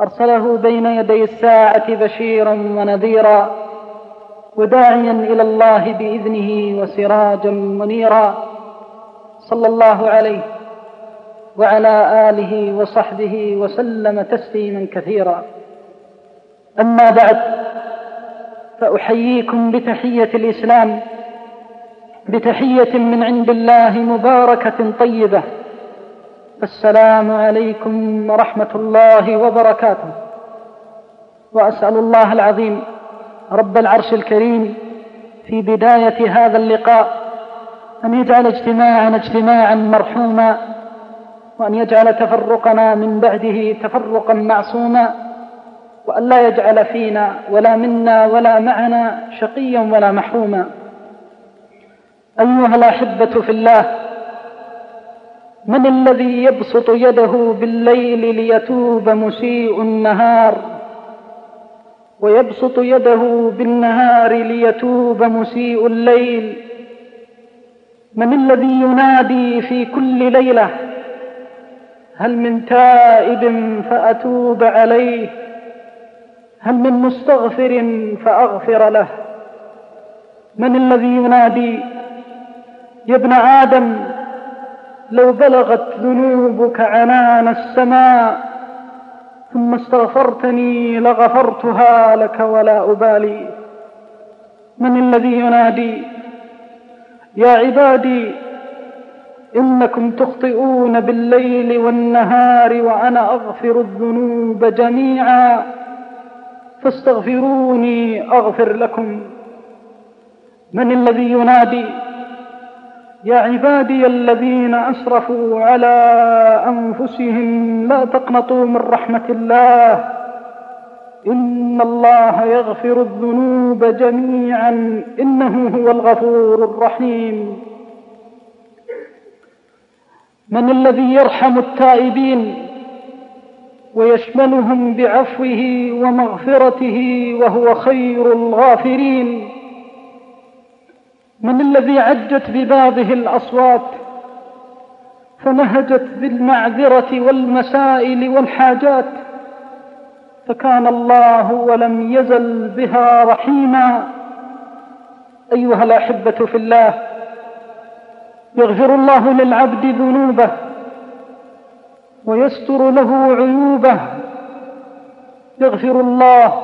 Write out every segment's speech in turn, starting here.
أرسله بين يدي الساعة بشيرا ونذيرا وداعيا إلى الله بإذنه وسراجا منيرا صلى الله عليه وعلى آله وصحبه وسلم تسليما كثيرا. أما بعد فأحييكم بتحية الإسلام بتحية من عند الله مباركة طيبة. السلام عليكم ورحمة الله وبركاته. وأسأل الله العظيم رب العرش الكريم في بداية هذا اللقاء أن يجعل اجتماعنا اجتماعا مرحوما وأن يجعل تفرقنا من بعده تفرقا معصوما وأن لا يجعل فينا ولا منا ولا معنا شقيا ولا محروما. أيها الأحبة في الله من الذي يبسط يده بالليل ليتوب مسيء النهار؟ ويبسط يده بالنهار ليتوب مسيء الليل. من الذي ينادي في كل ليلة؟ هل من تائب فأتوب عليه؟ هل من مستغفر فأغفر له؟ من الذي ينادي يا ابن آدم؟ لو بلغت ذنوبك عنان السماء ثم استغفرتني لغفرتها لك ولا أبالي. من الذي ينادي؟ يا عبادي إنكم تخطئون بالليل والنهار وأنا أغفر الذنوب جميعا. فاستغفروني أغفر لكم. من الذي ينادي؟ يا عبادي الذين أسرفوا على أنفسهم لا تقنطوا من رحمة الله. إن الله يغفر الذنوب جميعا. إنه هو الغفور الرحيم. من الذي يرحم التائبين ويشملهم بعفوه ومغفرته وهو خير الغافرين. من الذي عجت ببابه الأصوات فنهجت بالمعذرة والمسائل والحاجات فكان الله ولم يزل بها رحيما. أيها الأحبة في الله يغفر الله للعبد ذنوبه ويستر له عيوبه. يغفر الله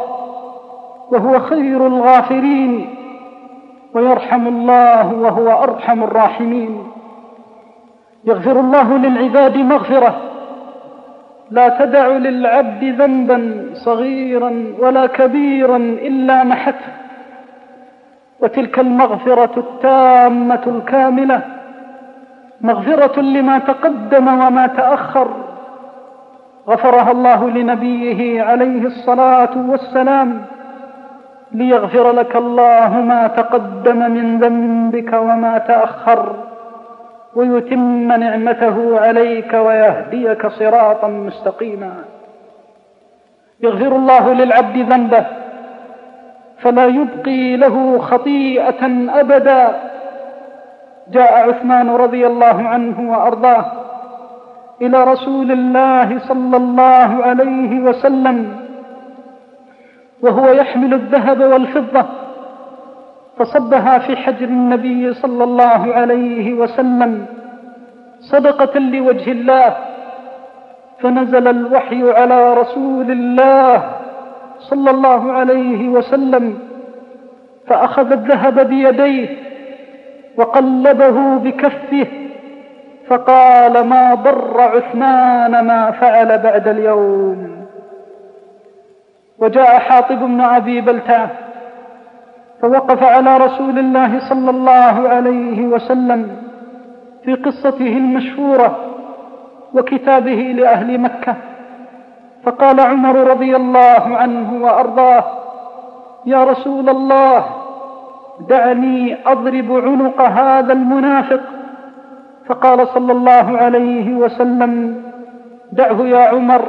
وهو خير الغافرين. ويرحم الله وهو أرحم الراحمين. يغفر الله للعباد مغفرة. لا تدع للعبد ذنبا صغيرا ولا كبيرا إلا محته. وتلك المغفرة التامة الكاملة مغفرة لما تقدم وما تأخر. غفرها الله لنبيه عليه الصلاة والسلام. ليغفر لك الله ما تقدم من ذنبك وما تأخر ويتم نعمته عليك ويهديك صراطا مستقيما. يغفر الله للعبد ذنبه فلا يبقي له خطيئة أبدا. جاء عثمان رضي الله عنه وأرضاه إلى رسول الله صلى الله عليه وسلم وهو يحمل الذهب والفضة فصبها في حجر النبي صلى الله عليه وسلم صدقة لوجه الله فنزل الوحي على رسول الله صلى الله عليه وسلم فأخذ الذهب بيديه وقلبه بكفه فقال ما ضر عثمان ما فعل بعد اليوم؟ وجاء حاطب بن أبي بلتعه فوقف على رسول الله صلى الله عليه وسلم في قصته المشهورة وكتابه لأهل مكة. فقال عمر رضي الله عنه وأرضاه يا رسول الله دعني أضرب عنق هذا المنافق. فقال صلى الله عليه وسلم دعه يا عمر.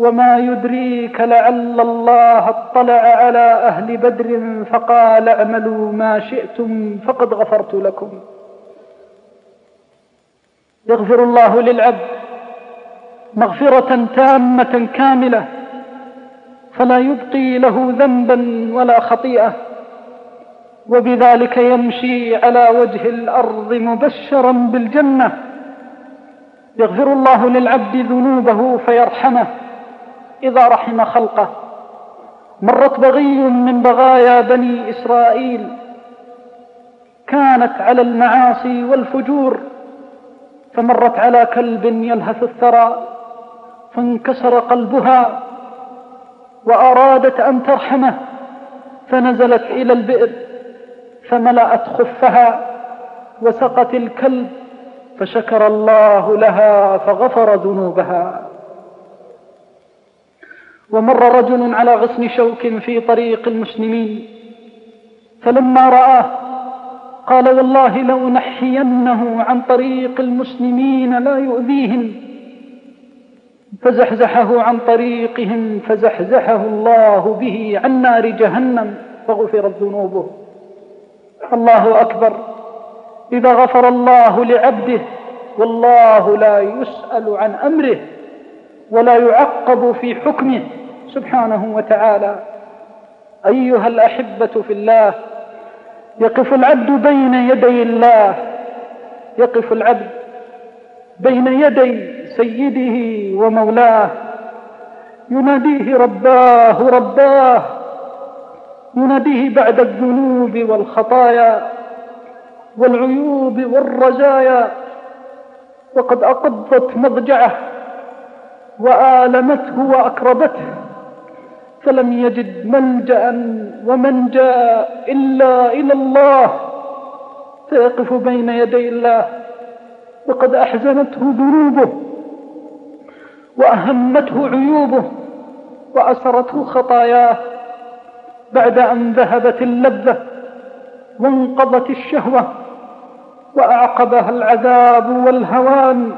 وما يدريك لعل الله اطلع على أهل بدر فقال اعملوا ما شئتم فقد غفرت لكم. يغفر الله للعبد مغفره تامه كامله فلا يبقي له ذنبا ولا خطيئه وبذلك يمشي على وجه الأرض مبشرا بالجنه. يغفر الله للعبد ذنوبه فيرحمه. إذا رحم خلقه. مرت بغي من بغايا بني إسرائيل كانت على المعاصي والفجور فمرت على كلب يلهث الثرى فانكسر قلبها وأرادت أن ترحمه فنزلت إلى البئر فملأت خفها وسقت الكلب فشكر الله لها فغفر ذنوبها. ومر رجل على غصن شوك في طريق المسلمين فلما رآه قال والله لأنحينه عن طريق المسلمين لا يؤذيهم. فزحزحه عن طريقهم فزحزحه الله به عن نار جهنم فغفرت ذنوبه. الله أكبر. إذا غفر الله لعبده والله لا يسأل عن أمره ولا يعقب في حكمه. سبحانه وتعالى. أيها الأحبة في الله يقف العبد بين يدي الله. يقف العبد بين يدي سيده ومولاه. يناديه رباه رباه. يناديه بعد الذنوب والخطايا والعيوب والرزايا وقد أقضت مضجعه وآلمته وأكربته فلم يجد ملجأ ومنجأ إلا إلى الله. فيقف بين يدي الله. وقد أحزنته ذنوبه وأهمته عيوبه وأسرته خطاياه. بعد أن ذهبت اللذة وانقضت الشهوة وأعقبها العذاب والهوان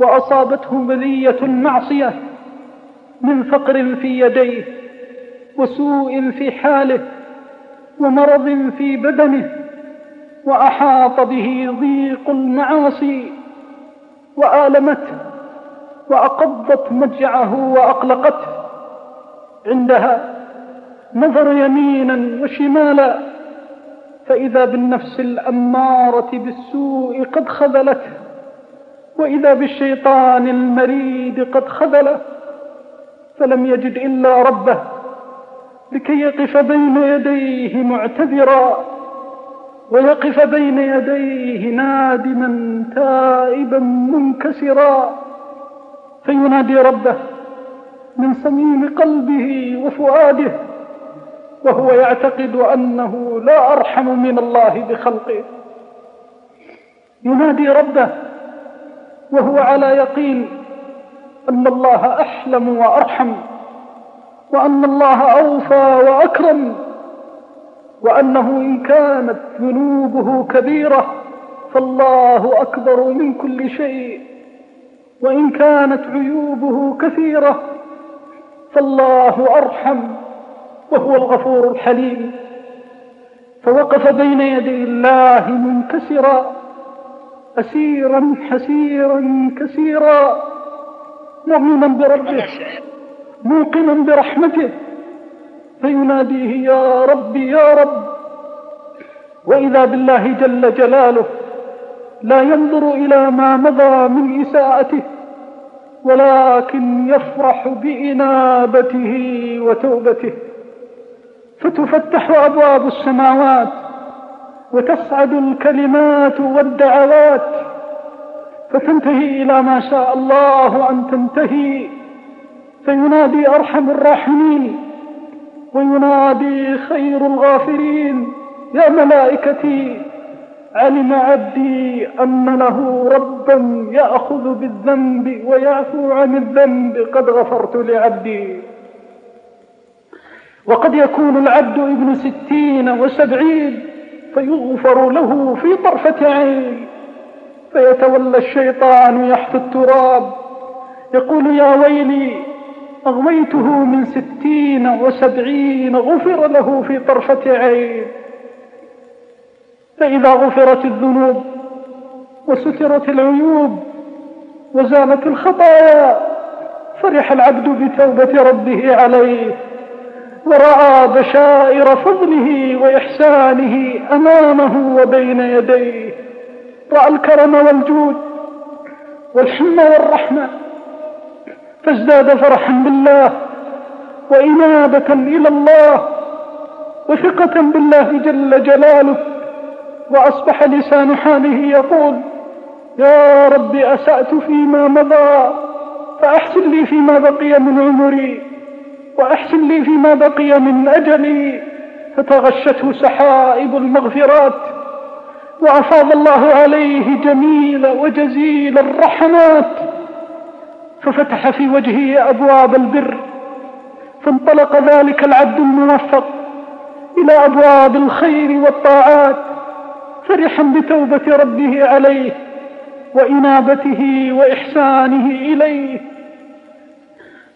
وأصابته بلية المعصية من فقر في يديه وسوء في حاله ومرض في بدنه وأحاط به ضيق المعاصي وآلمته وأقضت مجعه وأقلقته. عندها نظر يمينا وشمالا فإذا بالنفس الأمارة بالسوء قد خذلته وإذا بالشيطان المريد قد خذله. فلم يجد إلا ربه لكي يقف بين يديه معتذرا ويقف بين يديه نادما تائبا منكسرا. فينادي ربه من صميم قلبه وفؤاده وهو يعتقد أنه لا أرحم من الله بخلقه. ينادي ربه وهو على يقين أن الله أحلم وأرحم وأن الله أوفى وأكرم وأنه إن كانت ذنوبه كبيرة فالله أكبر من كل شيء وإن كانت عيوبه كثيرة فالله أرحم وهو الغفور الحليم. فوقف بين يدي الله منكسرا أسيرا حسيرا كثيرا مؤمنا بربه موقنا برحمته. فيناديه يا ربي يا رب. وإذا بالله جل جلاله لا ينظر إلى ما مضى من إساءته ولكن يفرح بإنابته وتوبته. فتفتح أبواب السماوات وتصعد الكلمات والدعوات. فتنتهي إلى ما شاء الله أن تنتهي. فينادي أرحم الراحمين وينادي خير الغافرين. يا ملائكتي علم عبدي أن له ربا يأخذ بالذنب ويعفو عن الذنب. قد غفرت لعبدي. وقد يكون العبد ابن ستين وسبعين فيغفر له في طرفة عين. فيتولى الشيطان يحث التراب. يقول يا ويلي أغويته من ستين وسبعين غفر له في طرفة عين. فإذا غفرت الذنوب وسترت العيوب وزالت الخطايا فرح العبد بتوبة ربه عليه. ورأى بشائر فضله وإحسانه أمامه وبين يديه. رأى الكرم والجود والحمى والرحمة فازداد فرحا بالله وإنابة إلى الله وثقة بالله جل جلاله وأصبح لسان حاله يقول يا رب أسأت فيما مضى فأحسن لي فيما بقي من عمري وأحسن لي فيما بقي من أجلي فتغشته سحائب المغفرات وأفاض الله عليه جميل وجزيل الرحمات ففتح في وجهه أبواب البر فانطلق ذلك العبد الموفق إلى أبواب الخير والطاعات فرحا بتوبة ربه عليه وإنابته وإحسانه إليه.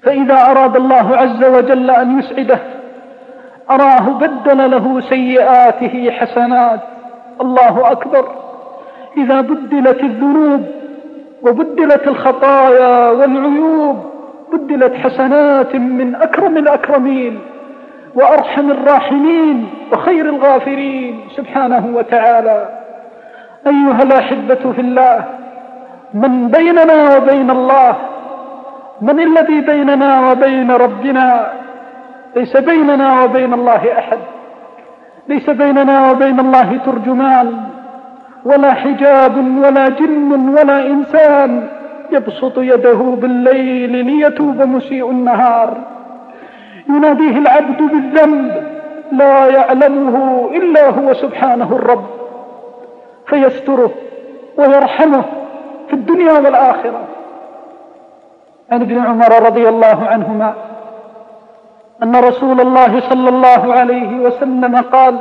فإذا أراد الله عز وجل أن يسعده أراه بدل له سيئاته حسنات. الله أكبر. إذا بدلت الذنوب وبدلت الخطايا والعيوب بدلت حسنات من أكرم الأكرمين وأرحم الراحمين وخير الغافرين. سبحانه وتعالى. أيها الأحبة في الله من بيننا وبين الله من الذي بيننا وبين ربنا ليس بيننا وبين الله أحد. ليس بيننا وبين الله ترجمان. ولا حجاب ولا جن ولا إنسان يبسط يده بالليل ليتوب مسيء النهار. يناديه العبد بالذنب لا يعلمه إلا هو سبحانه الرب. فيستره ويرحمه في الدنيا والآخرة. عن ابن عمر رضي الله عنهما أن رسول الله صلى الله عليه وسلم قال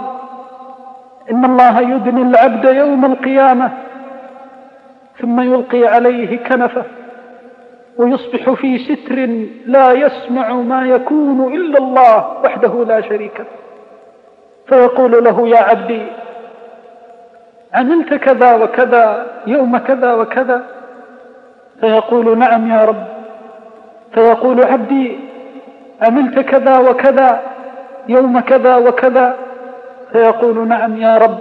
إن الله يدني العبد يوم القيامة ثم يلقي عليه كنفه ويصبح في ستر لا يسمع ما يكون إلا الله وحده لا شريك له. فيقول له يا عبدي عملت كذا وكذا يوم كذا وكذا. فيقول نعم يا رب. فيقول عبدي عملت كذا وكذا يوم كذا وكذا. فيقول نعم يا رب.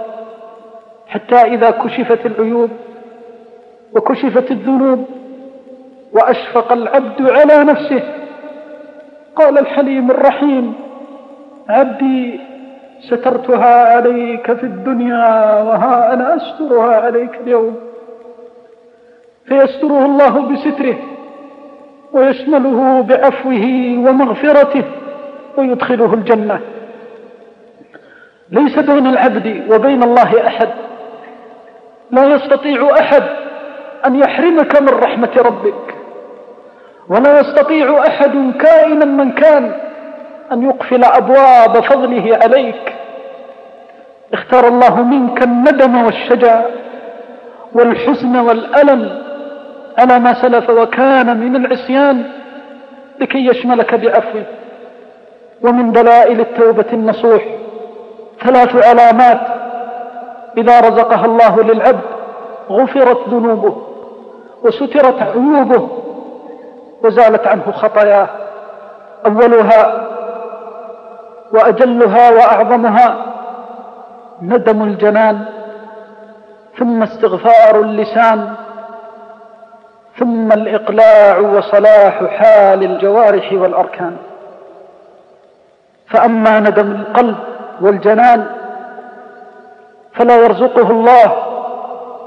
حتى إذا كشفت العيوب وكشفت الذنوب وأشفق العبد على نفسه قال الحليم الرحيم عبدي سترتها عليك في الدنيا وها أنا أسترها عليك اليوم. فيستره الله بستره. ويشمله بعفوه ومغفرته ويدخله الجنة. ليس بين العبد وبين الله أحد. لا يستطيع أحد أن يحرمك من رحمة ربك. ولا يستطيع أحد كائنا من كان أن يقفل أبواب فضله عليك. اختار الله منك الندم والشجا والحزن والألم على ما سلف وكان من العصيان لكي يشملك بعفوه ومن دلائل التوبة النصوح ثلاث علامات إذا رزقها الله للعبد غفرت ذنوبه وسترت عيوبه وزالت عنه خطاياه. أولها وأجلها وأعظمها ندم الجنان ثم استغفار اللسان ثم الإقلاع وصلاح حال الجوارح والأركان. فأما ندم القلب والجنان فلا يرزقه الله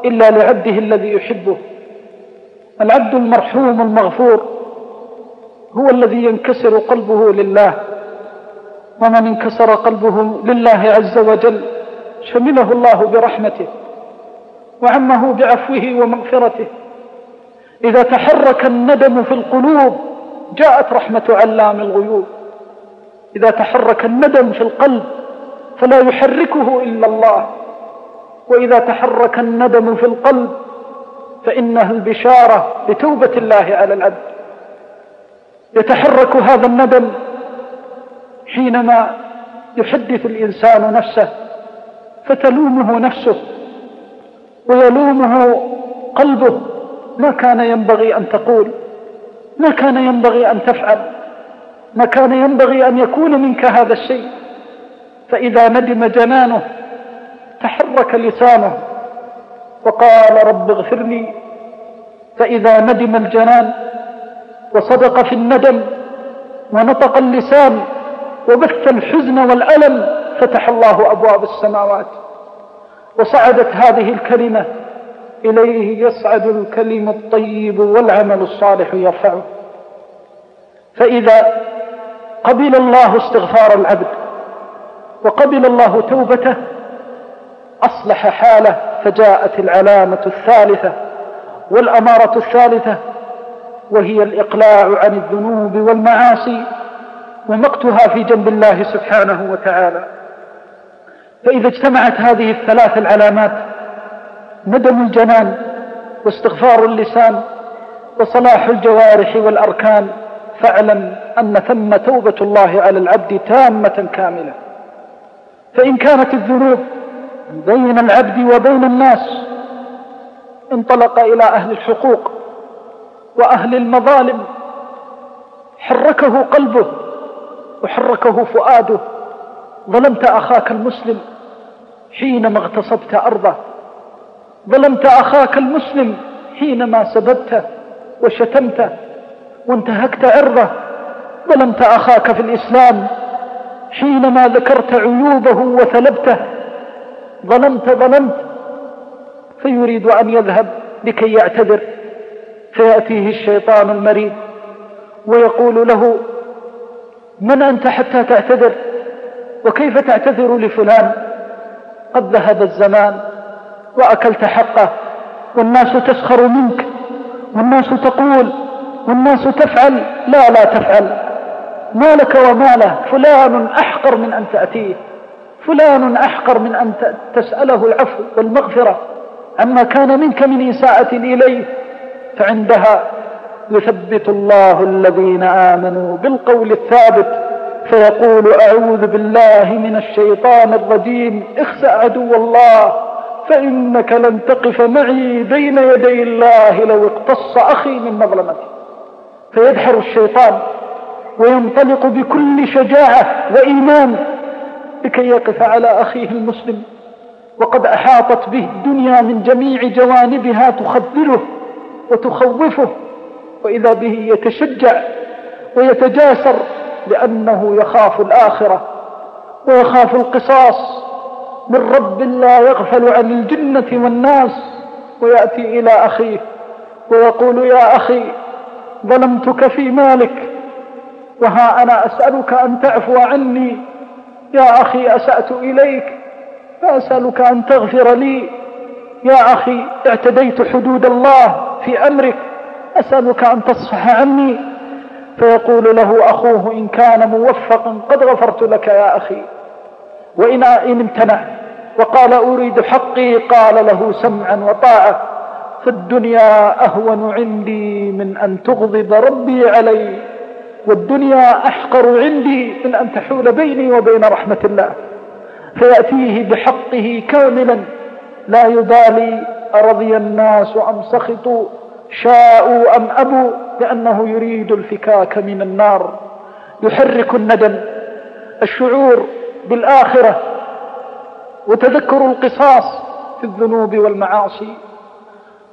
إلا لعبده الذي يحبه. العبد المرحوم المغفور هو الذي ينكسر قلبه لله ومن انكسر قلبه لله عز وجل شمله الله برحمته وعمه بعفوه ومغفرته. إذا تحرك الندم في القلوب جاءت رحمة علام الغيوب. إذا تحرك الندم في القلب فلا يحركه إلا الله. وإذا تحرك الندم في القلب فإنها البشارة بتوبة الله على العبد. يتحرك هذا الندم حينما يحدث الإنسان نفسه فتلومه نفسه ويلومه قلبه. ما كان ينبغي أن تقول ما كان ينبغي أن تفعل ما كان ينبغي أن يكون منك هذا الشيء. فإذا ندم جنانه تحرك لسانه وقال رب اغفر لي. فإذا ندم الجنان وصدق في الندم ونطق اللسان وبث الحزن والألم فتح الله أبواب السماوات. وصعدت هذه الكلمة إليه يصعد الكلم الطيب والعمل الصالح يرفعه. فإذا قبل الله استغفار العبد وقبل الله توبته أصلح حاله فجاءت العلامة الثالثة والأمارة الثالثة وهي الإقلاع عن الذنوب والمعاصي ومقتها في جنب الله سبحانه وتعالى. فإذا اجتمعت هذه الثلاث العلامات ندم الجنان واستغفار اللسان وصلاح الجوارح والأركان. فاعلم أن ثم توبة الله على العبد تامة كاملة. فإن كانت الذنوب بين العبد وبين الناس انطلق إلى أهل الحقوق وأهل المظالم حركه قلبه وحركه فؤاده. ظلمت أخاك المسلم حينما اغتصبت أرضه. ظلمت أخاك المسلم حينما سببته وشتمته وانتهكت عرضه ظلمت أخاك في الإسلام حينما ذكرت عيوبه وثلبته ظلمت ظلمت فيريد أن يذهب لكي يعتذر. فيأتيه الشيطان المريض ويقول له من أنت حتى تعتذر؟ وكيف تعتذر لفلان؟ قد ذهب الزمان وأكلت حقه. والناس تسخر منك. والناس تقول والناس تفعل. لا لا تفعل. ما لك وما له. فلان أحقر من أن تأتيه. فلان أحقر من أن تسأله العفو والمغفرة. عما كان منك من إساءة إليه. فعندها يثبت الله الذين آمنوا بالقول الثابت. فيقول أعوذ بالله من الشيطان الرجيم. اخسأ عدو الله. فإنك لن تقف معي بين يدي الله لو اقتص أخي من مظلمتي. فيدحر الشيطان وينطلق بكل شجاعة وإيمان لكي يقف على أخيه المسلم. وقد أحاطت به الدنيا من جميع جوانبها تخذله وتخوفه وإذا به يتشجع ويتجاسر لأنه يخاف الآخرة ويخاف القصاص من رب لا يغفل عن الجنة والناس ويأتي إلى أخيه ويقول يا أخي ظلمتك في مالك وها أنا أسألك أن تعفو عني يا أخي أسأت إليك فأسألك أن تغفر لي يا أخي اعتديت حدود الله في أمرك أسألك أن تصفح عني فيقول له أخوه إن كان موفقا قد غفرت لك يا أخي وإن إن امتنع وقال أريد حقي قال له سمعا وطاعة فالدنيا أهون عندي من أن تغضب ربي علي والدنيا أحقر عندي من أن تحول بيني وبين رحمة الله فيأتيه بحقه كاملا لا يبالي أرضي الناس أم سخطوا شاءوا أم أبوا لأنه يريد الفكاك من النار يحرك الندم الشعور بالآخرة وتذكر القصاص في الذنوب والمعاصي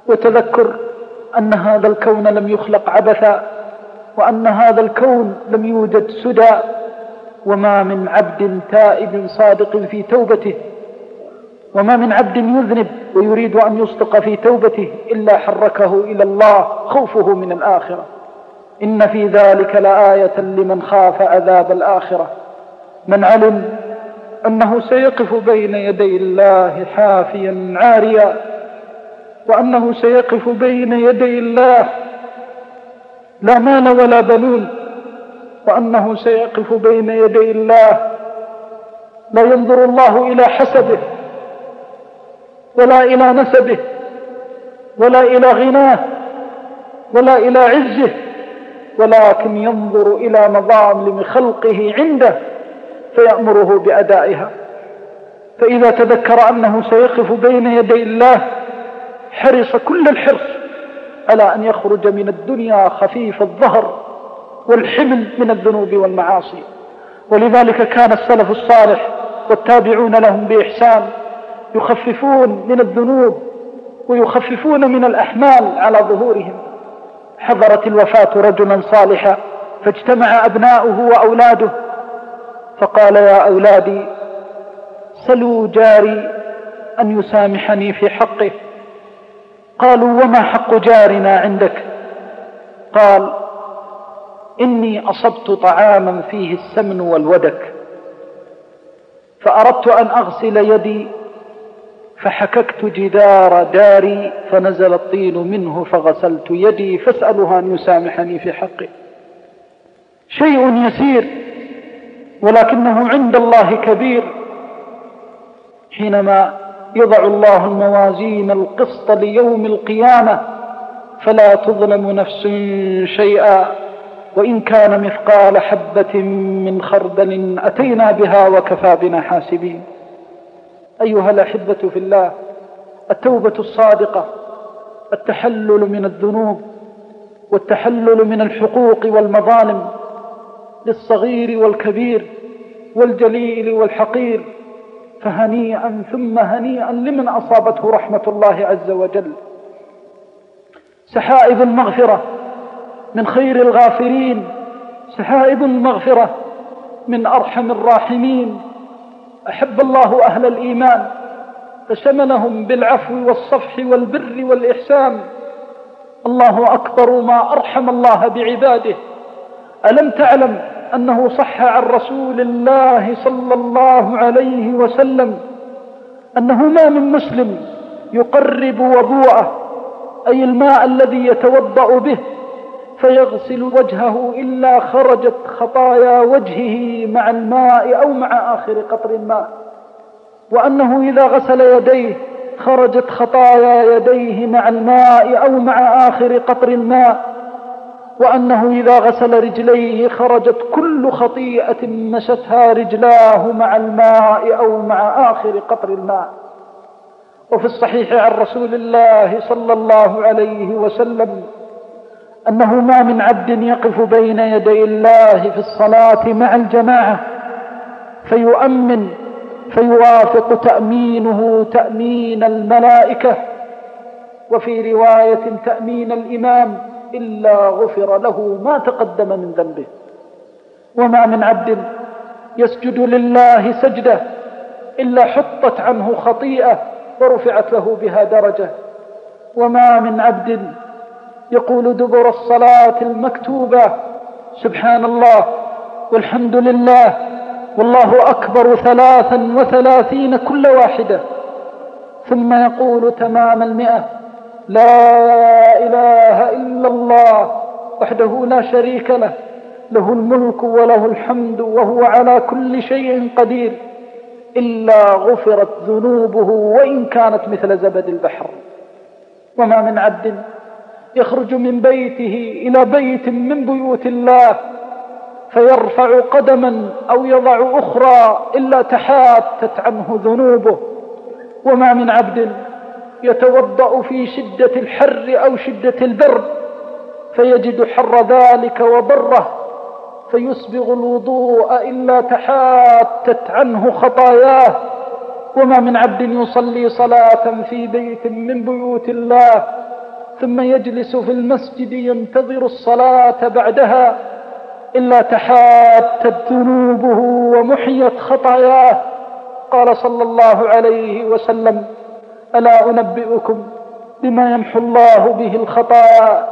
وتذكر أن هذا الكون لم يخلق عبثا وأن هذا الكون لم يوجد سدى وما من عبد تائب صادق في توبته وما من عبد يذنب ويريد أن يصدق في توبته إلا حركه إلى الله خوفه من الآخرة. إن في ذلك لآية لمن خاف عذاب الآخرة. من علم أنه سيقف بين يدي الله حافيا عاريا وأنه سيقف بين يدي الله لا مال ولا بنون وأنه سيقف بين يدي الله لا ينظر الله إلى حسبه ولا إلى نسبه ولا إلى غناه ولا إلى عزه ولكن ينظر إلى مظالم خلقه عنده. فيأمره بأدائها. فإذا تذكر أنه سيقف بين يدي الله حرص كل الحرص على أن يخرج من الدنيا خفيف الظهر والحمل من الذنوب والمعاصي. ولذلك كان السلف الصالح والتابعون لهم بإحسان يخففون من الذنوب ويخففون من الأحمال على ظهورهم. حضرت الوفاة رجلا صالحا فاجتمع أبناؤه وأولاده فقال يا أولادي سلوا جاري أن يسامحني في حقه. قالوا وما حق جارنا عندك؟ قال إني أصبت طعاما فيه السمن والودك فأردت أن أغسل يدي فحككت جدار داري فنزل الطين منه فغسلت يدي فاسألها أن يسامحني في حقه شيء يسير. ولكنه عند الله كبير حينما يضع الله الموازين القسط ليوم القيامة فلا تظلم نفس شيئا وإن كان مثقال حبة من خردل أتينا بها وكفى بنا حاسبين. أيها الأحبة في الله التوبة الصادقة التحلل من الذنوب والتحلل من الحقوق والمظالم للصغير والكبير والجليل والحقير فهنيئا ثم هنيئا لمن أصابته رحمة الله عز وجل. سحائب المغفرة من خير الغافرين سحائب المغفرة من أرحم الراحمين. أحب الله أهل الإيمان فشملهم بالعفو والصفح والبر والإحسان. الله أكبر ما أرحم الله بعباده. ألم تعلم أنه صح عن رسول الله صلى الله عليه وسلم أنه ما من مسلم يقرب وضوءه أي الماء الذي يتوضأ به فيغسل وجهه إلا خرجت خطايا وجهه مع الماء أو مع آخر قطر الماء. وأنه إذا غسل يديه خرجت خطايا يديه مع الماء أو مع آخر قطر الماء وأنه إذا غسل رجليه خرجت كل خطيئة مشتها رجلاه مع الماء أو مع آخر قطر الماء. وفي الصحيح عن رسول الله صلى الله عليه وسلم أنه ما من عبد يقف بين يدي الله في الصلاة مع الجماعة فيؤمن فيوافق تأمينه تأمين الملائكة. وفي رواية تأمين الإمام إلا غفر له ما تقدم من ذنبه. وما من عبد يسجد لله سجدة إلا حطت عنه خطيئة ورفعت له بها درجة. وما من عبد يقول دبر الصلاة المكتوبة سبحان الله والحمد لله والله أكبر ثلاثا وثلاثين كل واحدة. ثم يقول تمام المئة. لا إله إلا الله وحده لا شريك له. له الملك وله الحمد وهو على كل شيء قدير. إلا غفرت ذنوبه وإن كانت مثل زبد البحر. وما من عبد يخرج من بيته إلى بيت من بيوت الله فيرفع قدما أو يضع أخرى إلا تحاتت عنه ذنوبه. وما من عبد يتوضأ في شدة الحر أو شدة البرد فيجد حر ذلك وضره فيسبغ الوضوء إلا تحاتت عنه خطاياه. وما من عبد يصلي صلاة في بيت من بيوت الله ثم يجلس في المسجد ينتظر الصلاة بعدها إلا تحاتت ذنوبه ومحيت خطاياه. قال صلى الله عليه وسلم ألا أنبئكم بما يمحو الله به الخطايا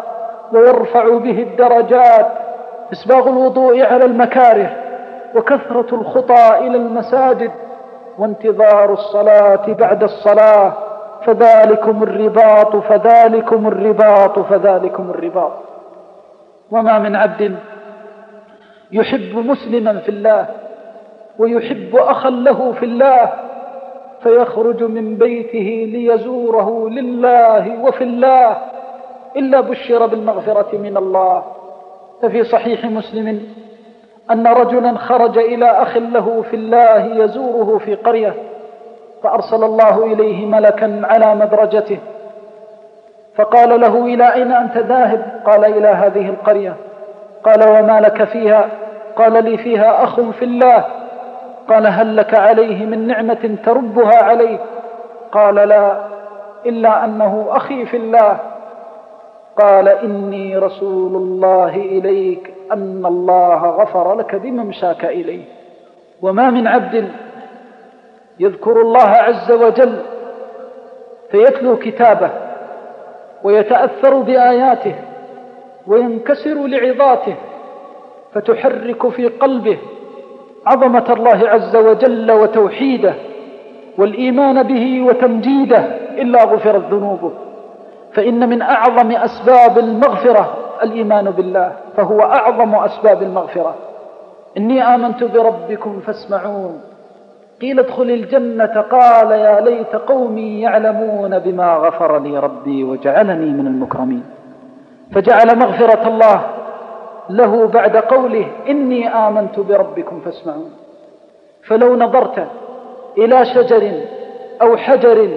ويرفع به الدرجات إسباغ الوضوء على المكاره وكثرة الخطى إلى المساجد وانتظار الصلاة بعد الصلاة فذلكم الرباط فذلكم الرباط فذلكم الرباط. وما من عبد يحب مسلما في الله ويحب أخا له في الله فيخرج من بيته ليزوره لله وفي الله إلا بشر بالمغفرة من الله. ففي صحيح مسلم أن رجلا خرج إلى أخ له في الله يزوره في قرية فأرسل الله إليه ملكا على مدرجته. فقال له إلى أين أنت ذاهب؟ قال إلى هذه القرية. قال وما لك فيها؟ قال لي فيها أخ في الله. قال هل لك عليه من نعمة تربها عليه قال لا إلا أنه أخي في الله. قال إني رسول الله إليك أن الله غفر لك بممشاك إليه. وما من عبد يذكر الله عز وجل فيتلو كتابه ويتأثر بآياته وينكسر لعظاته فتحرك في قلبه. عظمة الله عز وجل وتوحيده والإيمان به وتمجيده إلا غفرت ذنوبه. فإن من أعظم أسباب المغفرة الإيمان بالله فهو أعظم أسباب المغفرة. إني آمنت بربكم فاسمعون. قيل ادخل الجنة قال يا ليت قومي يعلمون بما غفر لي ربي وجعلني من المكرمين. فجعل مغفرة الله له بعد قوله إني آمنت بربكم فاسمعون فلو نظرت إلى شجر أو حجر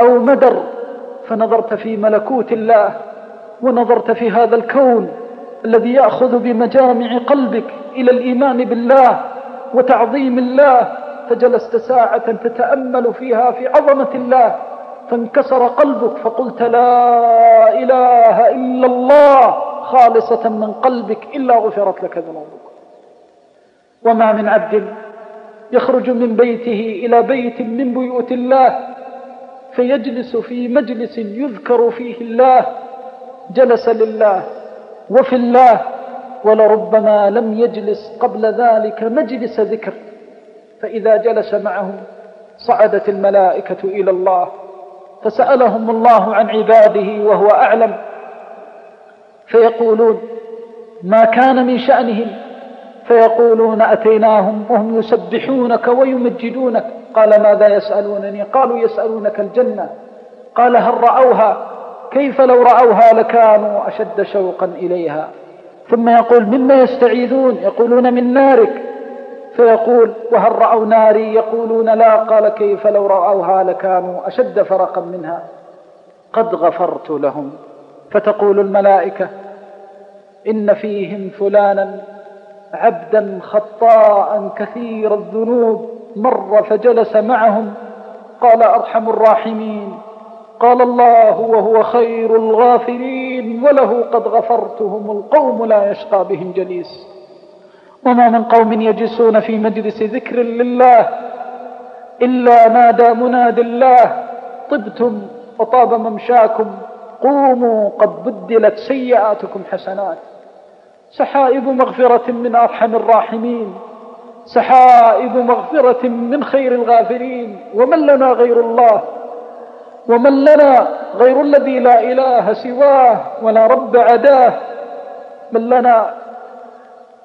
أو مدر فنظرت في ملكوت الله ونظرت في هذا الكون الذي يأخذ بمجامع قلبك إلى الإيمان بالله وتعظيم الله. فجلست ساعة تتأمل فيها في عظمة الله. فانكسر قلبك فقلت لا إله إلا الله. خالصة من قلبك إلا غفرت لك ذنوبك. وما من عبد يخرج من بيته إلى بيت من بيوت الله فيجلس في مجلس يذكر فيه الله جلس لله وفي الله ولربما لم يجلس قبل ذلك مجلس ذكر. فإذا جلس معهم صعدت الملائكة إلى الله فسألهم الله عن عباده وهو أعلم. فيقولون ما كان من شأنهم. فيقولون أتيناهم وهم يسبحونك ويمجدونك. قال ماذا يسألونني؟ قالوا يسألونك الجنة. قال هل رأوها؟ كيف لو رأوها لكانوا أشد شوقا إليها. ثم يقول مما يستعيذون؟ يقولون من نارك. فيقول وهل رأوا ناري؟ يقولون لا. قال كيف لو رأوها لكانوا أشد فرقا منها. قد غفرت لهم. فتقول الملائكة إن فيهم فلانا عبدا خطاء كثير الذنوب مر فجلس معهم قال أرحم الراحمين قال الله وهو خير الغافرين وله قد غفرتهم القوم لا يشقى بهم جليس وما من قوم يجلسون في مجلس ذكر لله إلا نادى مناد الله طبتم وطاب ممشاكم قوموا قد بدلت سيئاتكم حسنات. سحائب مغفرة من أرحم الراحمين. سحائب مغفرة من خير الغافرين ومن لنا غير الله؟ ومن لنا غير الذي لا إله سواه ولا رب عداه؟ من لنا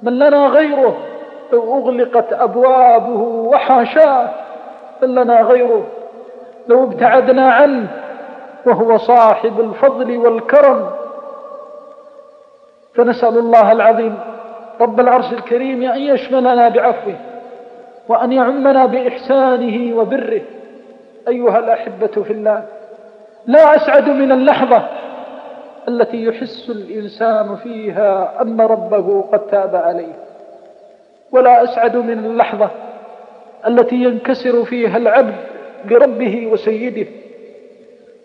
من لنا غيره؟ لو أغلقت أبوابه وحاشاه. من لنا غيره؟ لو ابتعدنا عنه وهو صاحب الفضل والكرم. فنسأل الله العظيم رب العرش الكريم أن يشملنا بعفوه وأن يعمنا بإحسانه وبره. أيها الأحبة في الله لا أسعد من اللحظة التي يحس الإنسان فيها أن ربه قد تاب عليه. ولا أسعد من اللحظة التي ينكسر فيها العبد بربه وسيده.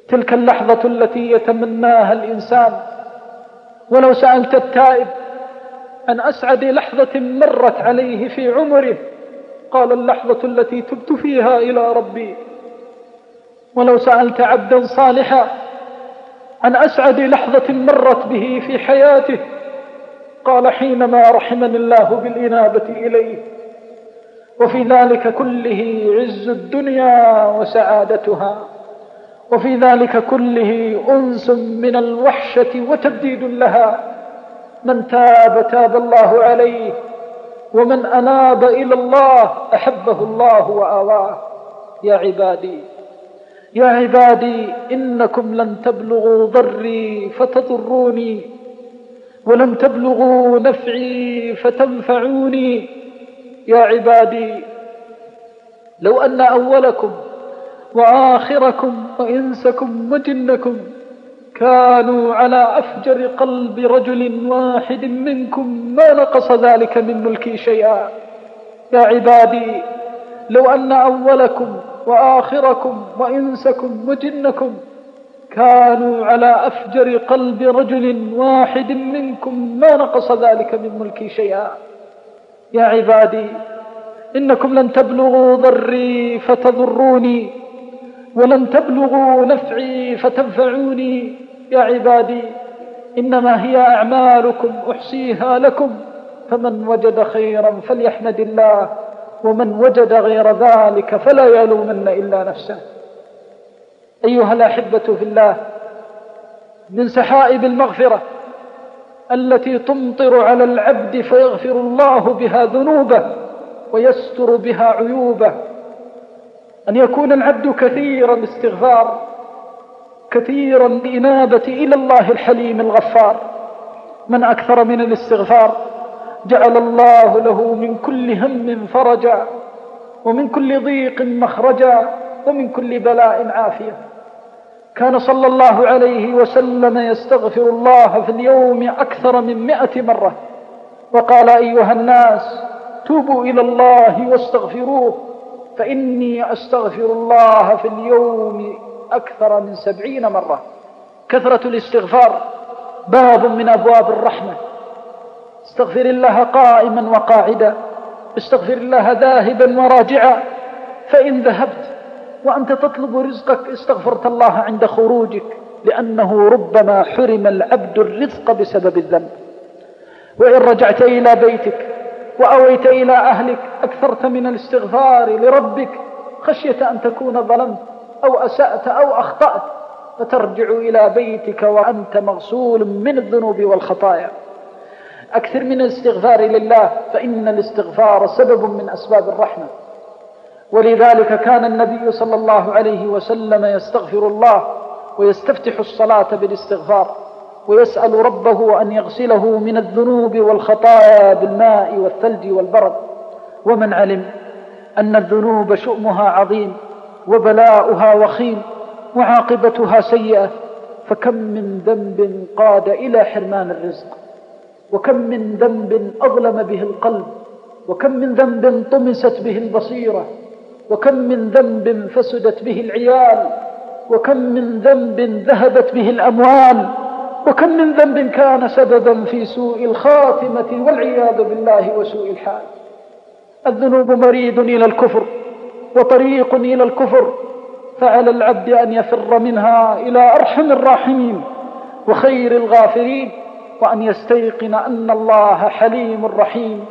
تلك اللحظة التي يتمناها الإنسان. ولو سألت التائب عن أسعد لحظة مرت عليه في عمره قال اللحظة التي تبت فيها إلى ربي. ولو سألت عبدا صالحا عن أسعد لحظة مرت به في حياته قال حينما رحمني الله بالإنابة إليه. وفي ذلك كله عز الدنيا وسعادتها. وفي ذلك كله أنس من الوحشة وتبديد لها. من تاب تاب الله عليه ومن أناب إلى الله أحبه الله وآواه. يا عبادي يا عبادي إنكم لن تبلغوا ضري فتضروني ولن تبلغوا نفعي فتنفعوني. يا عبادي لو أن أولكم وآخركم وإنسكم وجنكم كانوا على أفجر قلب رجل واحد منكم ما نقص ذلك من ملكي شيئا. يا عبادي لو أن أولكم وآخركم وإنسكم وجنكم كانوا على أفجر قلب رجل واحد منكم ما نقص ذلك من ملكي شيئا. يا عبادي إنكم لن تبلغوا ضري فتضروني. ولن تبلغوا نفعي فتنفعوني. يا عبادي إنما هي أعمالكم أحصيها لكم. فمن وجد خيرا فليحمد الله ومن وجد غير ذلك فلا يلومن إلا نفسه. أيها الأحبة في الله من سحائب المغفرة التي تمطر على العبد فيغفر الله بها ذنوبه ويستر بها عيوبه أن يكون العبد كثير الاستغفار كثيرا الإنابة إلى الله الحليم الغفار. من أكثر من الاستغفار جعل الله له من كل هم فرجا ومن كل ضيق مخرجا ومن كل بلاء عافية. كان صلى الله عليه وسلم يستغفر الله في اليوم أكثر من مئة مرة. وقال أيها الناس توبوا إلى الله واستغفروه. فإني أستغفر الله في اليوم أكثر من سبعين مرة. كثرة الاستغفار باب من أبواب الرحمة. استغفر الله قائما وقاعدا. استغفر الله ذاهبا وراجعا. فإن ذهبت وأنت تطلب رزقك استغفرت الله عند خروجك لأنه ربما حرم العبد الرزق بسبب الذنب. وإن رجعت إلى بيتك وأويت إلى أهلك أكثرت من الاستغفار لربك خشية أن تكون ظلمت أو أسأت أو أخطأت فترجع إلى بيتك وأنت مغسول من الذنوب والخطايا. أكثر من الاستغفار لله فإن الاستغفار سبب من أسباب الرحمة. ولذلك كان النبي صلى الله عليه وسلم يستغفر الله ويستفتح الصلاة بالاستغفار ويسأل ربه أن يغسله من الذنوب والخطايا بالماء والثلج والبرد. ومن علم أن الذنوب شؤمها عظيم وبلاؤها وخيم وعاقبتها سيئة فكم من ذنب قاد إلى حرمان الرزق؟ وكم من ذنب أظلم به القلب؟ وكم من ذنب طمست به البصيرة؟ وكم من ذنب فسدت به العيال؟ وكم من ذنب ذهبت به الأموال؟ وكم من ذنب كان سببا في سوء الخاتمة والعياذ بالله وسوء الحال؟ الذنوب مريد إلى الكفر وطريق إلى الكفر فعلى العبد أن يفر منها إلى أرحم الراحمين وخير الغافرين وأن يستيقن أن الله حليم رحيم.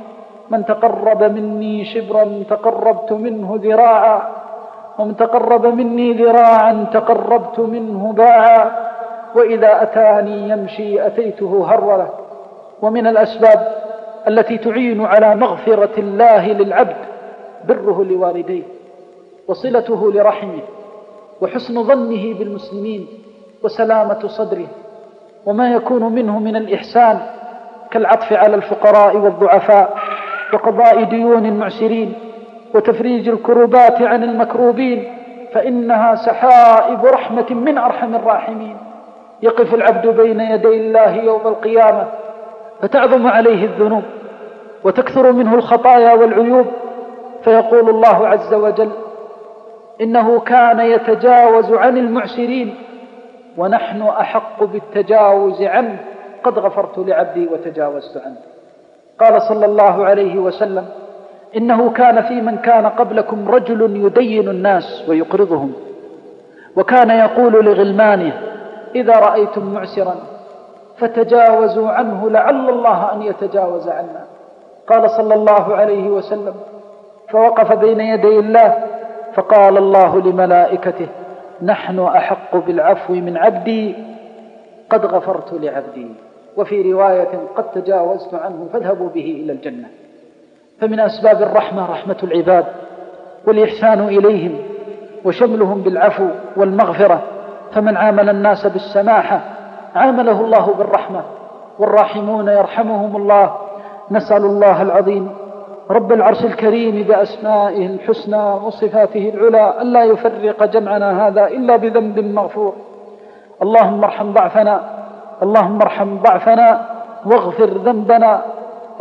من تقرب مني شبرا تقربت منه ذراعا ومن تقرب مني ذراعا تقربت منه باعا. وإذا أتاني يمشي أتيته هرولة. ومن الأسباب التي تعين على مغفرة الله للعبد بره لوالديه وصلته لرحمه وحسن ظنه بالمسلمين وسلامة صدره وما يكون منه من الإحسان كالعطف على الفقراء والضعفاء وقضاء ديون المعسرين وتفريج الكروبات عن المكروبين فإنها سحائب رحمة من أرحم الراحمين. يقف العبد بين يدي الله يوم القيامة فتعظم عليه الذنوب وتكثر منه الخطايا والعيوب فيقول الله عز وجل إنه كان يتجاوز عن المعسرين ونحن أحق بالتجاوز عنه قد غفرت لعبدي وتجاوزت عنه. قال صلى الله عليه وسلم إنه كان في من كان قبلكم رجل يدين الناس ويقرضهم وكان يقول لغلمانه إذا رأيتم معسرا فتجاوزوا عنه لعل الله أن يتجاوز عنا. قال صلى الله عليه وسلم فوقف بين يدي الله فقال الله لملائكته نحن أحق بالعفو من عبدي قد غفرت لعبدي. وفي رواية قد تجاوزت عنه فاذهبوا به إلى الجنة. فمن أسباب الرحمة رحمة العباد والإحسان إليهم وشملهم بالعفو والمغفرة فمن عامل الناس بالسماحة عامله الله بالرحمة. والراحمون يرحمهم الله. نسأل الله العظيم رب العرش الكريم بأسمائه الحسنى وصفاته العلى ألا يفرق جمعنا هذا إلا بذنب مغفور. اللهم ارحم ضعفنا. اللهم ارحم ضعفنا واغفر ذنبنا.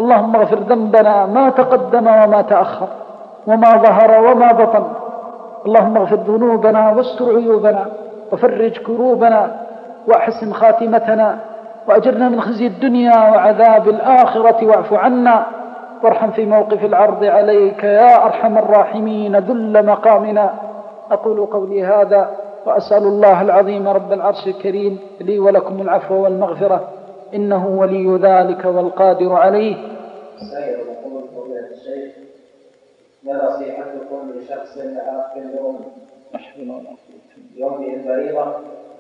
اللهم اغفر ذنبنا ما تقدم وما تأخر وما ظهر وما بطن. اللهم اغفر ذنوبنا واستر عيوبنا وفرج كروبنا. وأحسن خاتمتنا وأجرنا من خزي الدنيا وعذاب الآخرة واعف عنا وارحم في موقف العرض عليك يا أرحم الراحمين ذل مقامنا. أقول قولي هذا وأسأل الله العظيم رب العرش الكريم لي ولكم العفو والمغفرة إنه ولي ذلك والقادر عليه. الشيخ ما نصيحتكم لشخص عاق لأم يومئ الفريضة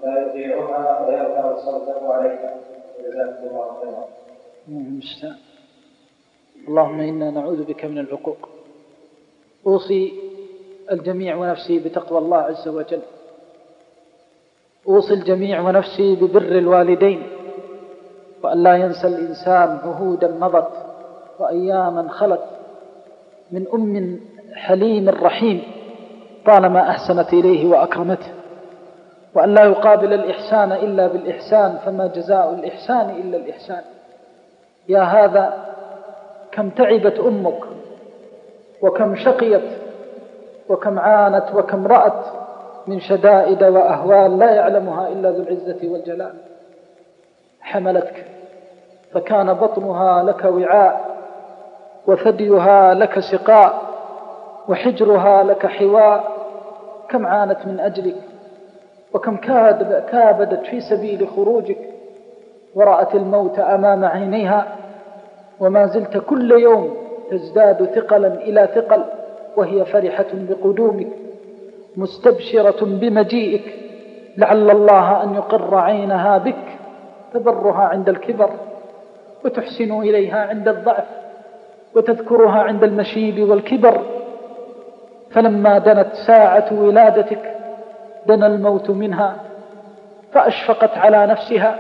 لا يطيعها عليها الله خيرا اللهم إنا نعوذ بك من العقوق. أوصي الجميع ونفسي بتقوى الله عز وجل. أوصي الجميع ونفسي ببر الوالدين. وأن لا ينسى الإنسان عهودا مضت وأياما خلت من أم حليم رحيم طالما أحسنت إليه وأكرمته. وأن لا يقابل الإحسان إلا بالإحسان فما جزاء الإحسان إلا الإحسان. يا هذا كم تعبت أمك وكم شقيت وكم عانت وكم رأت من شدائد وأهوال لا يعلمها إلا ذو العزة والجلال. حملتك فكان بطنها لك وعاء وثديها لك سقاء وحجرها لك حواء. كم عانت من أجلك وكم كابدت في سبيل خروجك ورأت الموت أمام عينيها وما زلت كل يوم تزداد ثقلا إلى ثقل وهي فرحة بقدومك مستبشرة بمجيئك لعل الله أن يقر عينها بك تبرها عند الكبر وتحسن إليها عند الضعف وتذكرها عند المشيب والكبر. فلما دنت ساعة ولادتك دنا الموت منها فأشفقت على نفسها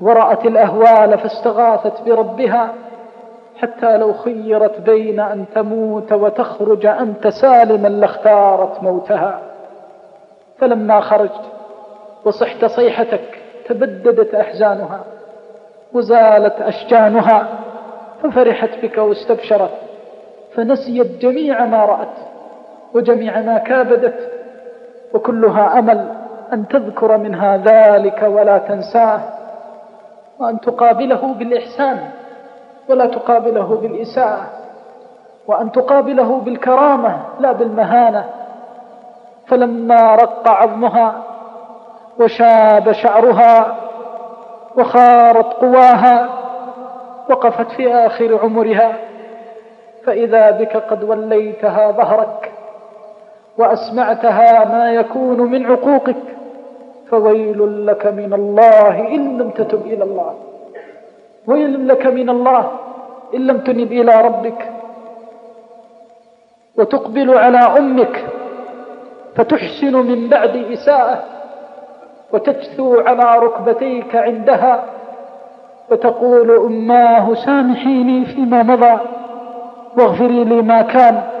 ورأت الأهوال فاستغاثت بربها حتى لو خيرت بين أن تموت وتخرج أنت سالما لاختارت موتها. فلما خرجت وصحت صيحتك تبددت أحزانها وزالت أشجانها ففرحت بك واستبشرت فنسيت جميع ما رأت وجميع ما كابدت وكلها أمل أن تذكر منها ذلك ولا تنساه وأن تقابله بالإحسان ولا تقابله بالإساءة وأن تقابله بالكرامة لا بالمهانة. فلما رق عظمها وشاب شعرها وخارت قواها وقفت في آخر عمرها فإذا بك قد وليتها ظهرك وأسمعتها ما يكون من عقوقك فويل لك من الله إن لم تتب إلى الله. ويل لك من الله إن لم تنب إلى ربك. وتقبل على أمك فتحسن من بعد إساءة. وتجثو على ركبتيك عندها وتقول أماه سامحيني فيما مضى واغفري لي ما كان.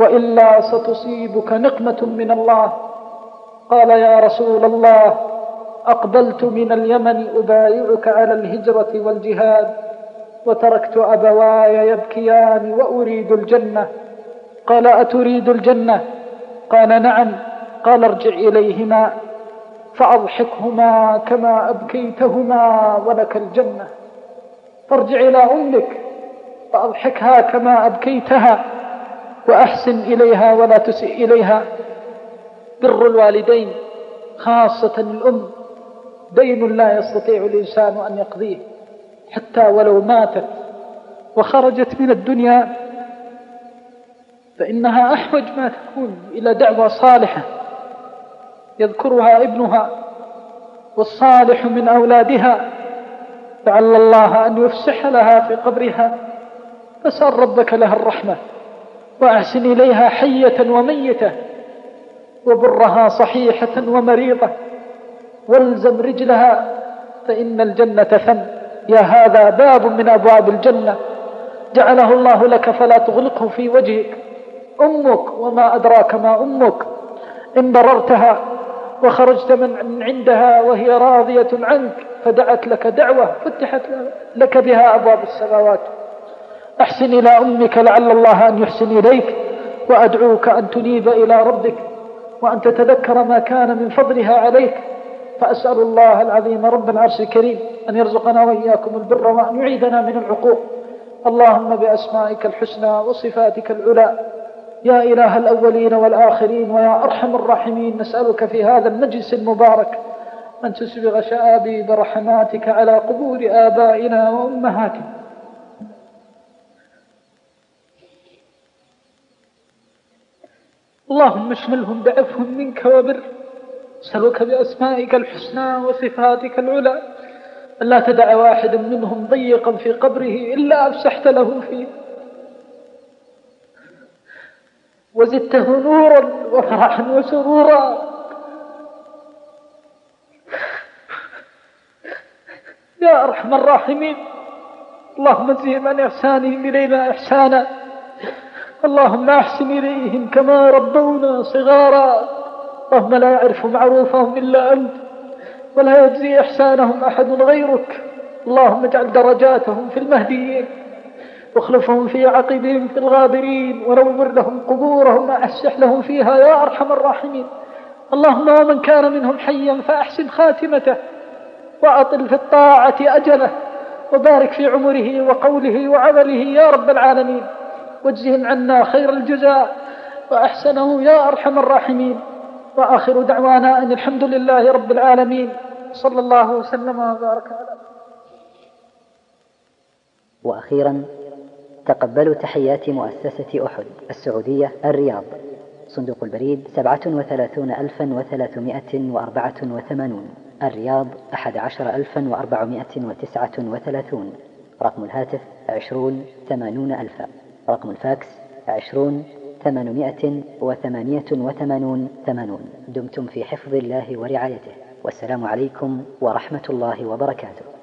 وإلا ستصيبك نقمة من الله. قال يا رسول الله أقبلت من اليمن أبايعك على الهجرة والجهاد وتركت أبواي يبكيان وأريد الجنة. قال أتريد الجنة؟ قال نعم. قال ارجع إليهما فأضحكهما كما أبكيتهما ولك الجنة. فارجع إلى أمك فأضحكها كما أبكيتها. وأحسن إليها ولا تسئ إليها. بر الوالدين خاصة الأم. دين لا يستطيع الإنسان أن يقضيه حتى ولو ماتت وخرجت من الدنيا. فإنها أحوج ما تكون إلى دعوة صالحة يذكرها ابنها والصالح من أولادها. لعل الله أن يفسح لها في قبرها. فسأل ربك لها الرحمة. وأحسن إليها حية وميتة وبرها صحيحة ومريضة. والزم رجلها فإن الجنة ثم يا هذا باب من أبواب الجنة. جعله الله لك فلا تغلقه في وجهك. أمك وما أدراك ما أمك. إن بررتها وخرجت من عندها وهي راضية عنك فدعت لك دعوة فتحت لك بها أبواب السماوات. أحسن إلى أمك لعل الله أن يحسن إليك وأدعوك أن تنيب إلى ربك وأن تتذكر ما كان من فضلها عليك. فأسأل الله العظيم رب العرش الكريم أن يرزقنا وإياكم البر وأن يعيدنا من العقوق. اللهم بأسمائك الحسنى وصفاتك العلى. يا إله الأولين والآخرين ويا أرحم الراحمين نسألك في هذا المجلس المبارك أن تسبغ شآبيب رحماتك على قبور آبائنا وأمهاتنا. اللهم اشملهم بعفو منك وبر أسألك بأسمائك الحسنى وصفاتك العلى. ألا تدع واحدا منهم ضيقا في قبره إلا أفسحت له فيه. وزدته نورا وفرحا وسرورا. يا أرحم الراحمين. اللهم زهم عن إحسانهم إلينا إحسانا. اللهم أحسن إليهم كما ربونا صغارا. اللهم لا يعرف معروفهم إلا أنت ولا يجزي إحسانهم أحد غيرك. اللهم اجعل درجاتهم في المهديين واخلفهم في عقبهم في الغابرين ونور لهم قبورهم وأفسح لهم فيها يا أرحم الراحمين. اللهم ومن كان منهم حيا فأحسن خاتمته وأطل في الطاعة أجله وبارك في عمره وقوله وعمله يا رب العالمين. واجزهم عنا خير الجزاء وأحسنه يا أرحم الراحمين. وآخر دعوانا أن الحمد لله رب العالمين. صلى الله وسلم وبارك على وأخيرا تقبلوا تحيات مؤسسة أحد السعودية الرياض. صندوق البريد سبعة وثلاثون ألفا وثلاثمائة وأربعة وثمانون. الرياض أحد عشر ألفا وأربعمائة وتسعة وثلاثون. رقم الهاتف عشرون ثمانون ألفا. رقم الفاكس عشرون ثمانمائة وثمانية وثمانون ثمانون. دمتم في حفظ الله ورعايته. والسلام عليكم ورحمة الله وبركاته.